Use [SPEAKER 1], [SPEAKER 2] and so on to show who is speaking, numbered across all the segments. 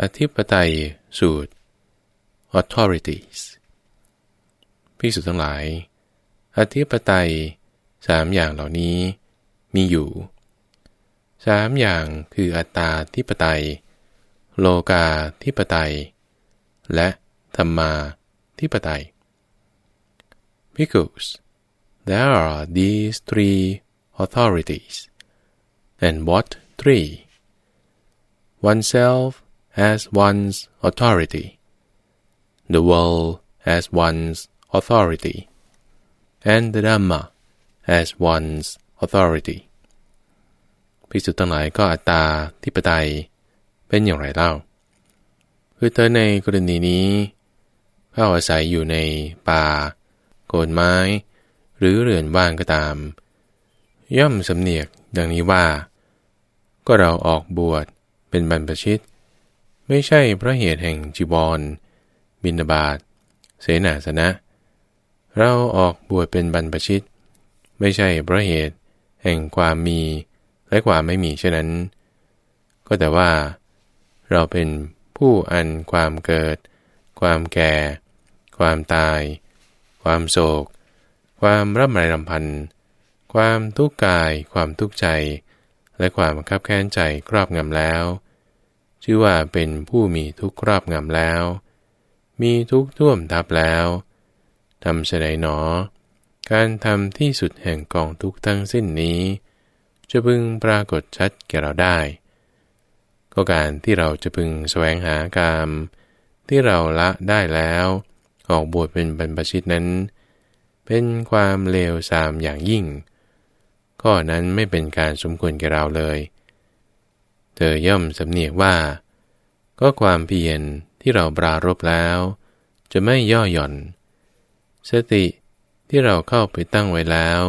[SPEAKER 1] อธิปไตยสูตร authorities พิสุทั้งหลาย อธิปไตยสามอย่างเหล่านี้มีอยู่สามอย่างคืออัตตาธิปไตย โลกาธิปไตย และธรรมาธิปไตย Because there are these three authorities and what three oneself as one's authority the world as one's authority and the Dhamma as one's authority ภิกษุทั้งหลายก็อัตตาทิปไตยเป็นอย่างไรเล่า คือเธอในกรณีนี้เข้าอาศัยอยู่ในป่า โกนไม้ หรือเรือนว่างก็ตาม ย่อมสำเนียกดังนี้ว่า ก็เราออกบวชเป็นบรรพชิต ไม่ใช่เพราะเหตุแห่งจีวร บินาบาตเสนาสนะ เราออกบวชเป็นบรรพชิต ไม่ใช่เพราะเหตุแห่งความมีและความไม่มีเช่นนั้น ก็แต่ว่า เราเป็นผู้อันความเกิด ความแก่ ความตาย ความโศก ความร่ำไรรำพัน ความทุกข์กาย ความทุกข์ใจ และความคับแค้นใจครอบงำแล้ว ชื่อว่าเป็นผู้มีทุกข์ครอบงำแล้ว มีทุกข์ท่วมทับแล้วทำเฉลยหนอ การทำที่สุดแห่งกองทุกข์ทั้งสิ้นนี้ จะพึงปรากฏชัดแก่เราได้ ก็การที่เราจะพึงแสวงหากามที่เราละได้แล้ว ออกบวชเป็นบรรพชิตนั้น เป็นความเลวทรามอย่างยิ่งก็นั้นไม่เป็นการสมควรแก่เราเลย ธอย่อมสำเนียกว่า ก็ความเพียรที่เราปรารบแล้ว จะไม่ย่อหย่อน สติที่เราเข้าไปตั้งไว้แล้ว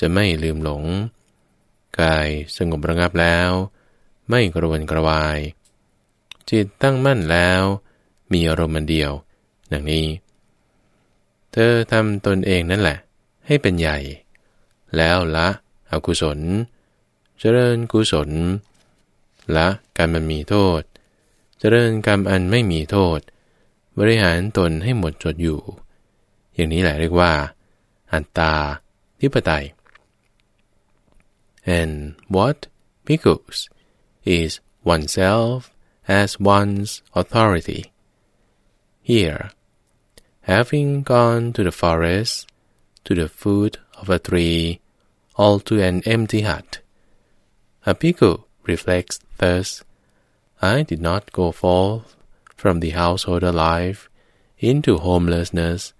[SPEAKER 1] จะไม่ลืมหลง กายสงบระงับแล้ว ไม่กระวนกระวาย จิตตั้งมั่นแล้ว มีอารมณ์เดียว ดังนี้ เธอทำตนเองนั่นแหละ ให้เป็นใหญ่ แล้วละอกุศล เจริญกุศล ละกรรมมันมีโทษ เจริญกรรมอันไม่มีโทษ บริหารตนให้หมดจดอยู่ อย่างนี้แหละเรียกว่า อัตตาทิปไตย and what because is oneself as one's authority. Here, having gone to the forest, to the foot of a tree, or to an empty hut, a bhikkhu reflects thus, I did not go forth from the household alive into homelessness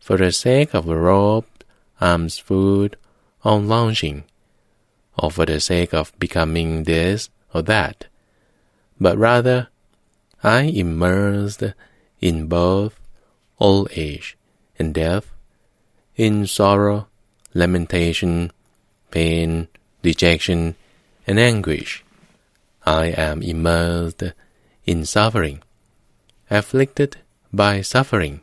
[SPEAKER 1] for the sake of a robe, alms food, or lounging or for the sake of becoming this or that, but rather I immersed in both old age and death, in sorrow, lamentation, pain, dejection, and anguish. I am immersed in suffering, afflicted by suffering.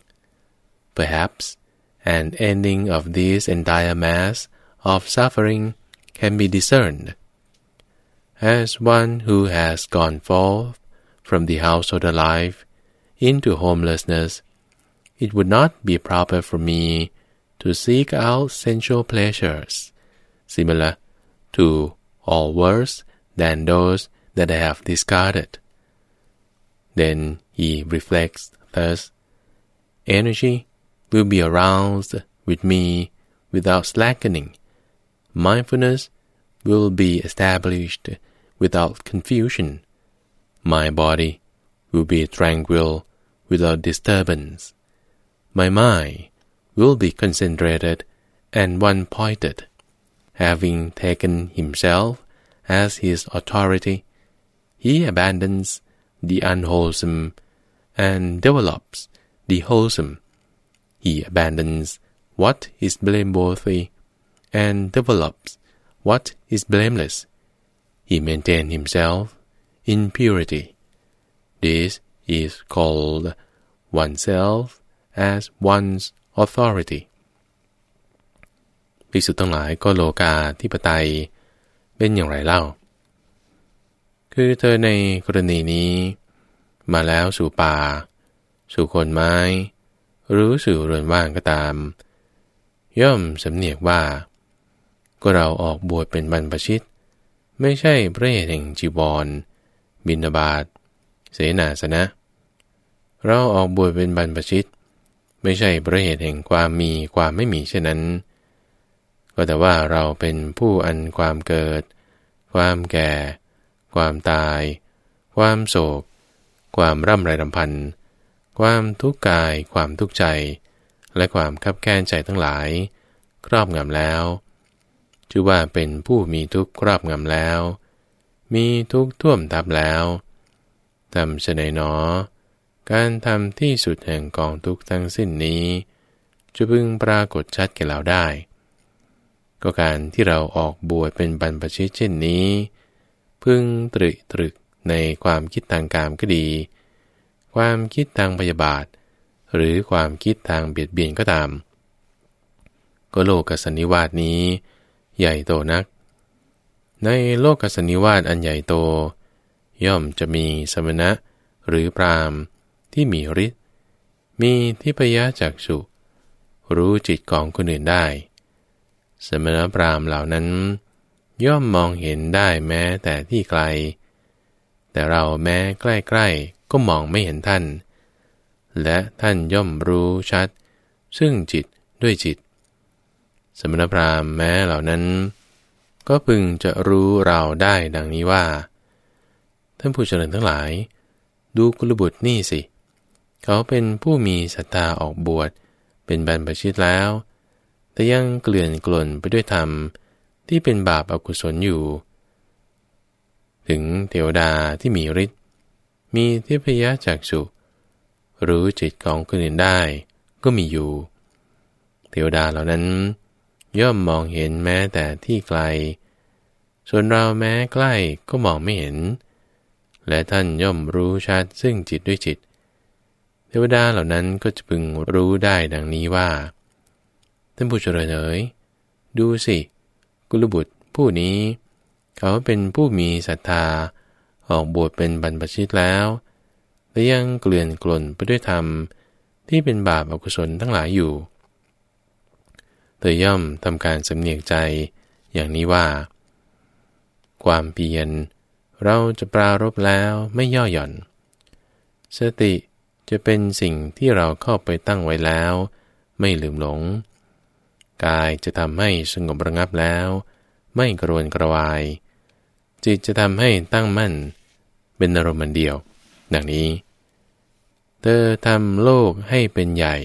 [SPEAKER 1] Perhaps an ending of this entire mass of suffering can be discerned. As one who has gone forth from the household life into homelessness, it would not be proper for me to seek out sensual pleasures, similar to or worse than those that I have discarded. Then he reflects thus, energy will be aroused with me without slackening mindfulness will be established without confusion. My body will be tranquil without disturbance. My mind will be concentrated and one-pointed. Having taken himself as his authority, he abandons the unwholesome and develops the wholesome. He abandons what is blameworthy and develops what is blameless. He maintains himself in purity. This is called oneself as one's authority ภิกษุทั้งหลายก็โลกาที่ปไตยเป็นอย่างไรเล่า คือเธอในกรณีนี้ มาแล้วสู่ป่า สู่คนไม้ หรือสู่เรือนว่างก็ตาม ย่อมสำเนียกว่า ก็เราออกบวชเป็นบรรพชิต ไม่ใช่พระเหตุแห่งจีวร บินาบาตเสนาสนะ เราออกบวชเป็นบรรพชิต ไม่ใช่พระเหตุแห่งความมีความไม่มีเช่นนั้น ก็แต่ว่าเราเป็นผู้อันความเกิด ความแก่ ความตาย ความโศก ความร่ำไรรำพันความทุกข์กาย ความทุกข์ใจ และความคับแค้นใจทั้งหลาย ครอบงำแล้ว ชื่อว่าเป็นผู้มีทุกข์ครอบงำแล้ว มีทุกข์ท่วมทับแล้วทำเฉนหนอ การทำที่สุดแห่งกองทุกข์ทั้งสิ้นนี้ จะพึงปรากฏชัดแก่เราได้ ก็การที่เราออกบวชเป็นบรรพชิตเช่นนี้ พึงตรึกตรึกในความคิดทางการก็ดี ความคิดทางพยาบาท หรือความคิดทางเบียดเบียนก็ตาม ก็โลกสันนิวาสนี้ ใหญ่โตนัก ในโลกสันนิวาสอันใหญ่โต ย่อมจะมีสมณะหรือพรามที่มีฤทธิ์มีทิพยจักสุรู้จิตของคนอื่นได้ สมณพราหมณ์เหล่านั้น ย่อมมองเห็นได้แม้แต่ที่ไกล แต่เราแม้ใกล้ๆก็มองไม่เห็นท่าน และท่านย่อมรู้ชัด ซึ่งจิตด้วยจิต สมณพราหมณ์แม้เหล่านั้น ก็พึงจะรู้เราได้ดังนี้ว่า ท่านผู้เจริญทั้งหลาย ดูกุลบุตรนี่สิ เขาเป็นผู้มีศรัทธาออกบวชเป็นบรรพชิตแล้ว แต่ยังเกลื่อนกล่นไปด้วยธรรม ที่เป็นบาปอากุศลอยู่ ถึงเทวดาที่มีฤทธิ์มีเทพยะจากสุรู้จิตของคนอื่นได้ก็มีอยู่ เทวดาเหล่านั้น ย่อมมองเห็นแม้แต่ที่ไกล ส่วนเราแม้ใกล้ก็มองไม่เห็น และท่านย่อมรู้ชัดซึ่งจิตด้วยจิต เทวดาเหล่านั้นก็จะพึงรู้ได้ดังนี้ว่า ท่านผู้เจริญเอ๋ยดูสิ กุลบุตรผู้นี้ เขาเป็นผู้มีศรัทธา ออกบวชเป็นบรรพชิตแล้วและยังเกลื่อนกล่นไปด้วยธรรมที่เป็นบาปอกุศลทั้งหลายอยู่ เธอย่อมทำการสำเนียกใจอย่างนี้ว่า ความเพียรเราจะปรารบแล้วไม่ย่อหย่อน สติจะเป็นสิ่งที่เราเข้าไปตั้งไว้แล้ว ไม่ลืมหลง กายจะทำให้สงบระงับแล้ว ไม่กระวนกระวาย จิตจะทำให้ตั้งมั่น เป็นอารมณ์เดียว ดังนี้ เธอทำโลกให้เป็นใหญ่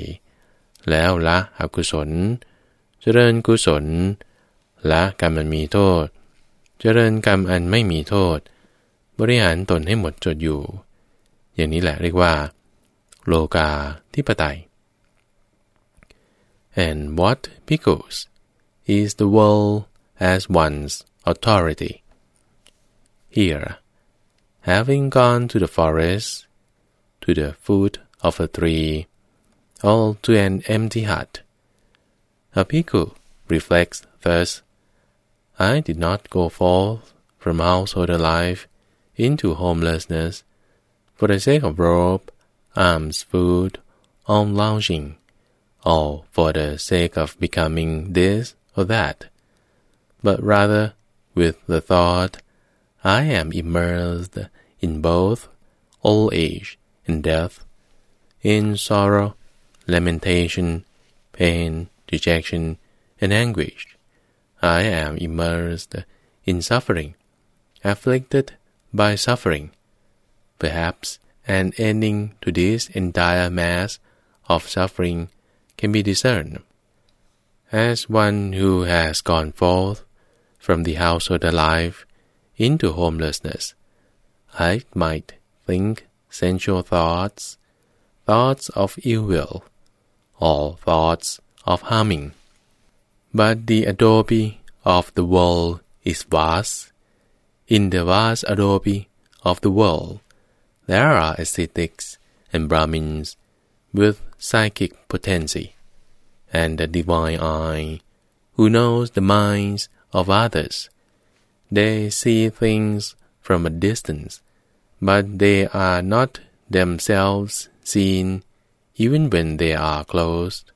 [SPEAKER 1] แล้วละอกุศล เจริญกุศล ละกรรมมันมีโทษ เจริญกรรมอันไม่มีโทษ บริหารตนให้หมดจดอยู่ อย่างนี้แหละเรียกว่า โลกาทิปไตย and what? Because is the world as one's authority. Here having gone to the forest to the foot of a tree or to an empty hut a bhikkhu reflects thus I did not go forth from householder life into homelessness. For the sake of robe, alms, food, alms lounging, or for the sake of becoming this or that, but rather with the thought, I am immersed in both old age and death, in sorrow, lamentation, pain, dejection, and anguish. I am immersed in suffering, afflicted by suffering. Perhaps an ending to this entire mass of suffering can be discerned. As one who has gone forth from the household alive into homelessness, I might think sensual thoughts, thoughts of ill will, or thoughts of harming. But the adobe of the world is vast in the vast adobe of the world, there are ascetics and Brahmins with psychic potency, and the divine eye, who knows the minds of others. They see things from a distance, but they are not themselves seen even when they are closed.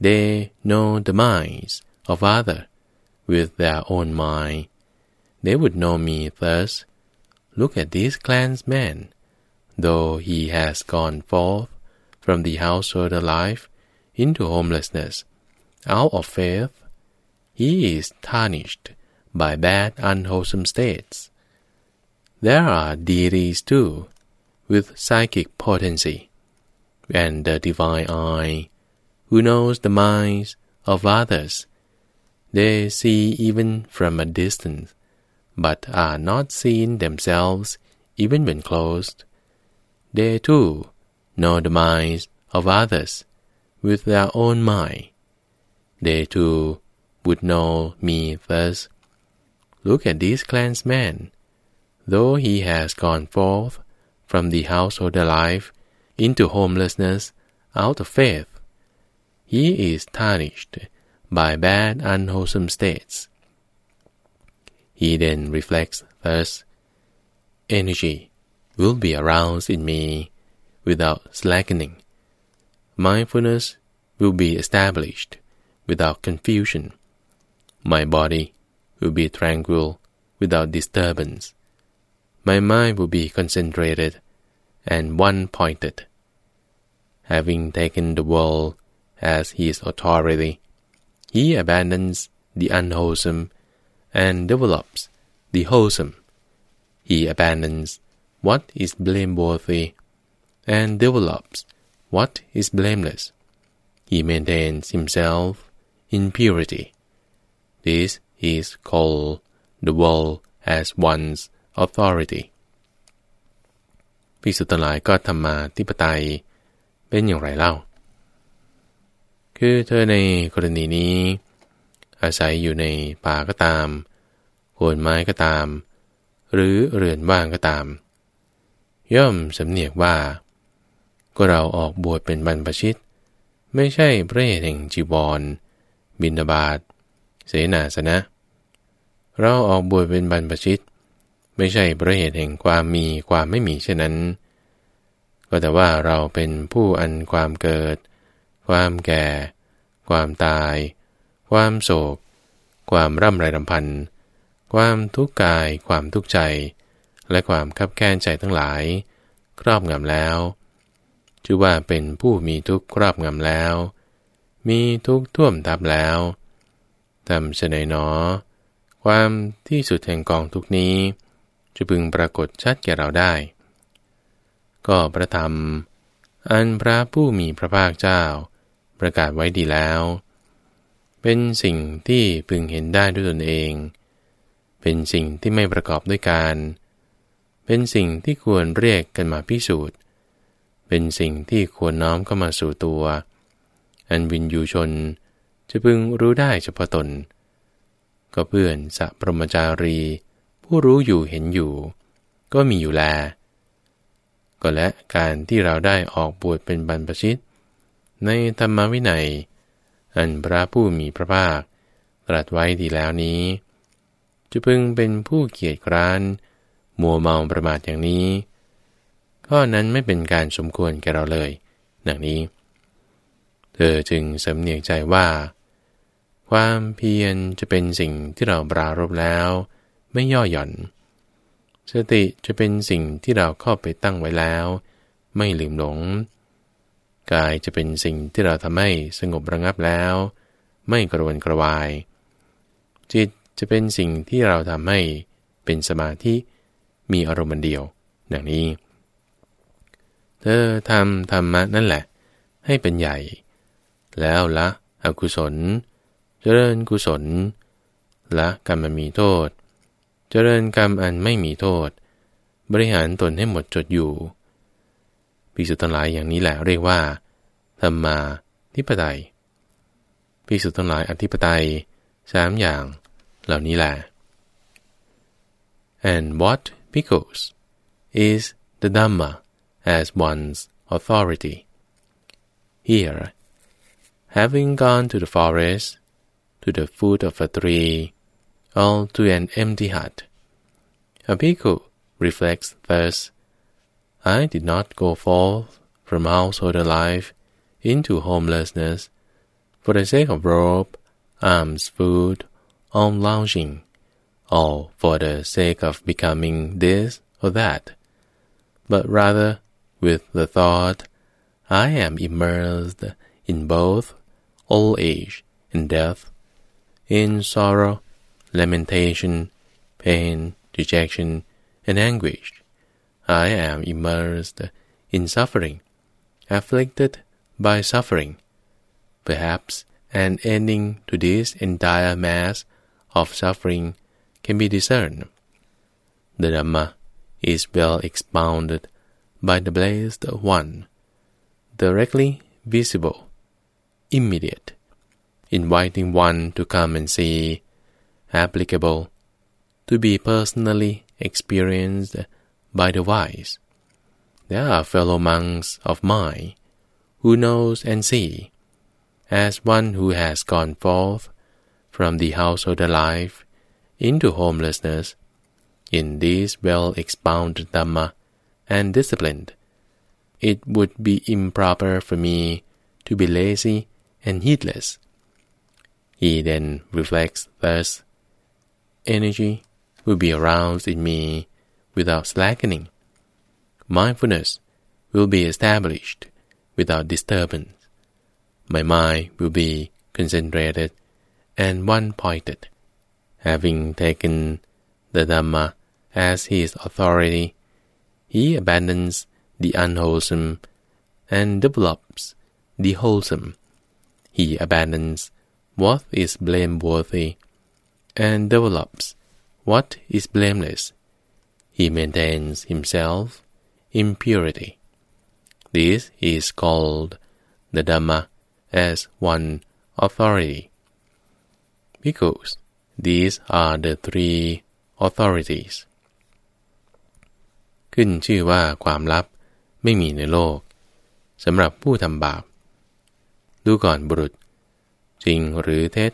[SPEAKER 1] They know the minds of others with their own mind. They would know me thus. Look at this clansman. Though he has gone forth from the household life into homelessness, out of faith, he is tarnished by bad unwholesome states. There are deities too, with psychic potency, and the divine eye, who knows the minds of others. They see even from a distance, but are not seen themselves even when closed. They too know the minds of others with their own mind. They too would know me thus. Look at this clansman. Though he has gone forth from the household life into homelessness out of faith, he is tarnished by bad unwholesome states. He then reflects thus, energy will be aroused in me without slackening. Mindfulness will be established without confusion. My body will be tranquil without disturbance. My mind will be concentrated and one-pointed. Having taken the world as his authority, he abandons the unwholesome and develops the wholesome. He abandons what is blameworthy and develops what is blameless. He maintains himself in purity. This is called the world as one's authority ภิกษุทั้งหลายก็ธรรมาธิปไตยเป็นอย่างไรเล่า คือเธอในกรณีนี้ อาศัยอยู่ในป่าก็ตามโคนไม้ก็ตาม หรือเรือนว่างก็ตาม ย่อมสำเนียกว่า ก็เราออกบวชเป็นบรรพชิต ไม่ใช่พระเหตุแห่งจีวรบินบาตเสนาสนะ เราออกบวชเป็นบรรพชิต ไม่ใช่พระเหตุแห่งความมีความไม่มีเช่นนั้น ก็แต่ว่าเราเป็นผู้อันความเกิด ความแก่ ความตาย ความโศก ความร่ำไรรำพันความทุกข์กาย ความทุกข์ใจ และความคับแค้นใจทั้งหลาย ครอบงำแล้ว ชื่อว่าเป็นผู้มีทุกข์ครอบงำแล้ว มีทุกข์ท่วมทับแล้วทำเสนหนอ ความที่สุดแห่งกองทุกนี้ จะพึงปรากฏชัดแก่เราได้ ก็ประธรรม อันพระผู้มีพระภาคเจ้า ประกาศไว้ดีแล้ว เป็นสิ่งที่พึงเห็นได้ด้วยตนเอง เป็นสิ่งที่ไม่ประกอบด้วยการ เป็นสิ่งที่ควรเรียกกันมาพิสูจน์ เป็นสิ่งที่ควรน้อมเข้ามาสู่ตัว อันวินยูชนจะพึงรู้ได้เฉพาะตน ก็เพื่อนสัพรมจารี ผู้รู้อยู่เห็นอยู่ ก็มีอยู่แล ก็และการที่เราได้ออกบวชเป็นบรรพชิต ในธรรมวินัย อันพระผู้มีพระภาคตรัสไว้ดีแล้วนี้ จะพึงเป็นผู้เกียจคร้าน มัวเมาประมาทอย่างนี้ ข้อนั้นไม่เป็นการสมควรแก่เราเลย ดังนี้ เธอจึงสำเนียกใจว่า ความเพียรจะเป็นสิ่งที่เราปรารบแล้ว ไม่ย่อหย่อน สติจะเป็นสิ่งที่เราเข้าไปตั้งไว้แล้ว ไม่ลืมหลง กายจะเป็นสิ่งที่เราทำให้สงบระงับแล้ว ไม่กระวนกระวาย จิตจะเป็นสิ่งที่เราทำให้เป็นสมาธิมีอารมณ์เดียว ดังนี้ เธอทำธรรมะนั่นแหละ ให้เป็นใหญ่ แล้วละอกุศล เจริญกุศล ละกรรมมีโทษ เจริญกรรมอันไม่มีโทษ บริหารตนให้หมดจดอยู่ภิกษุทั้งหลายอย่างนี้แหละเรียกว่าธรรมาทิปไตยภิกษุทั้งหลายอธิปไตยสามอย่างเหล่านี้แหละ and what because is the Dhamma as one's authority here having gone to the forest to the foot of a tree, or to an empty hut. A bhikkhu reflects thus, I did not go forth from householder life into homelessness for the sake of robe, alms, food, or lounging, or for the sake of becoming this or that, but rather with the thought, I am immersed in both old age and death, in sorrow, lamentation, pain, dejection, and anguish. I am immersed in suffering, afflicted by suffering. Perhaps an ending to this entire mass of suffering can be discerned. The Dhamma is well expounded by the Blessed One, directly visible, immediate, inviting one to come and see, applicable, to be personally experienced by the wise. There are fellow monks of mine who knows and see, as one who has gone forth from the household life into homelessness in this well expounded Dhamma and disciplined. It would be improper for me to be lazy and heedless. He then reflects thus. Energy will be aroused in me without slackening. Mindfulness will be established without disturbance. My mind will be concentrated and one-pointed. Having taken the Dhamma as his authority, he abandons the unwholesome and develops the wholesome. He abandons what is blameworthy and develops what is blameless. He maintains himself in purity. This is called the Dhamma as one authority. Because these are the three authorities ขึ้นชื่อว่าความลับไม่มีในโลกสำหรับผู้ทำบาป ดูก่อนบุรุษ จริงหรือเท็จ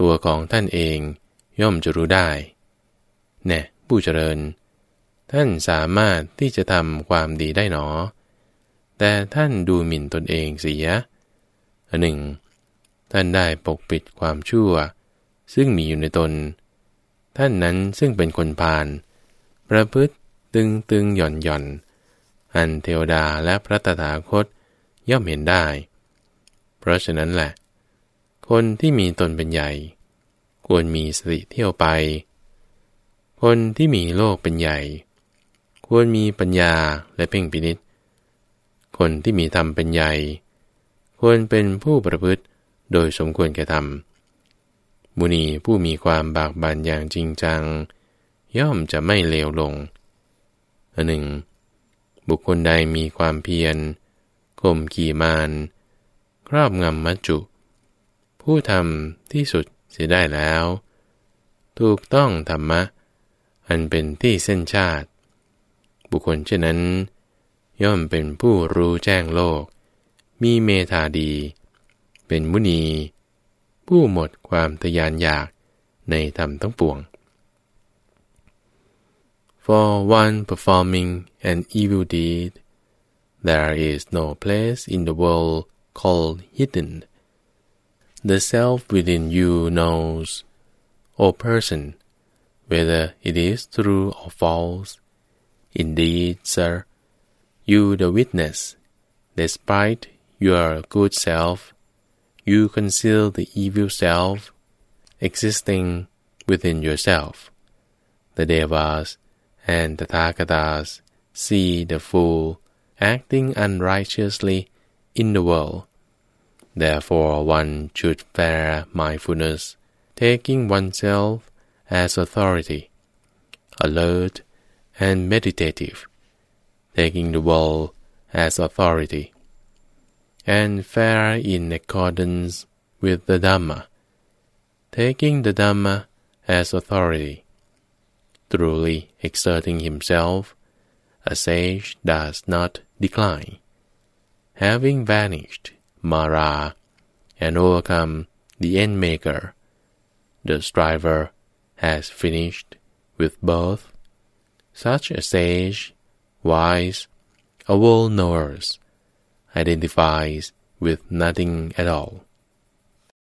[SPEAKER 1] ตัวของท่านเองย่อมจะรู้ได้แน่ผู้เจริญ ท่านสามารถที่จะทำความดีได้หนอ แต่ท่านดูหมิ่นตนเองเสียหนึ่ง ท่านได้ปกปิดความชั่ว ซึ่งมีอยู่ในตน ท่านนั้นซึ่งเป็นคนพาลประพฤติ ตึงตึงหย่อนหย่อนอันเทวดาและพระตถาคตย่อมเห็นได้ เพราะฉะนั้นแหละ คนที่มีตนเป็นใหญ่ ควรมีสติเที่ยวไป คนที่มีโลกเป็นใหญ่ ควรมีปัญญาและเพ่งพินิษคนที่มีธรรมเป็นใหญ่ ควรเป็นผู้ประพฤติโดยสมควรแก่ธรรมมุนีผู้มีความบากบั่นอย่างจริงจัง ย่อมจะไม่เลวลง อันหนึ่ง บุคคลใดมีความเพียรข่มขี่มานครอบงำมัจจุ ผู้ทำที่สุดเสียได้แล้ว ถูกต้องธรรมะ อันเป็นที่เส้นชาติ บุคคลเช่นนั้น ย่อมเป็นผู้รู้แจ้งโลก มีเมธาดี เป็นมุนี ผู้หมดความทยานอยากในธรรมทั้งปวง For one performing an evil deed, there is no place in the world called hidden. The self within you knows, O person, whether it is true or false. Indeed, sir, you the witness, despite your good self, you conceal the evil self existing within yourself. The Devas and the Tathagatas see the fool acting unrighteously in the world. Therefore one should bear mindfulness, taking oneself as authority, alert and meditative, taking the world as authority and fare in accordance with the Dhamma, taking the Dhamma as authority. Truly exerting himself, a sage does not decline. Having vanished Mara and overcome the end maker, the striver has finished with both. Such a sage, wise, a world knower identifies with nothing at all